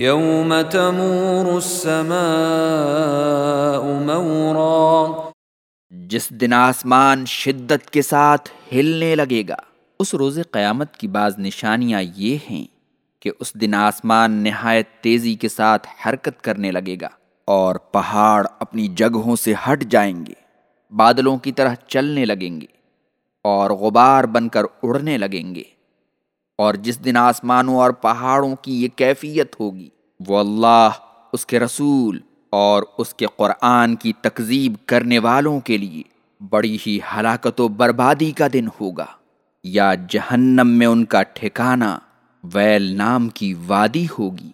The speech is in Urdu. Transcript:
يوم تمور السماء مورا جس دن آسمان شدت کے ساتھ ہلنے لگے گا، اس روز قیامت کی بعض نشانیاں یہ ہیں کہ اس دن آسمان نہایت تیزی کے ساتھ حرکت کرنے لگے گا اور پہاڑ اپنی جگہوں سے ہٹ جائیں گے، بادلوں کی طرح چلنے لگیں گے اور غبار بن کر اڑنے لگیں گے۔ اور جس دن آسمانوں اور پہاڑوں کی یہ کیفیت ہوگی، وہ اللہ، اس کے رسول اور اس کے قرآن کی تکذیب کرنے والوں کے لیے بڑی ہی ہلاکت و بربادی کا دن ہوگا۔ یا جہنم میں ان کا ٹھکانہ ویل نام کی وادی ہوگی۔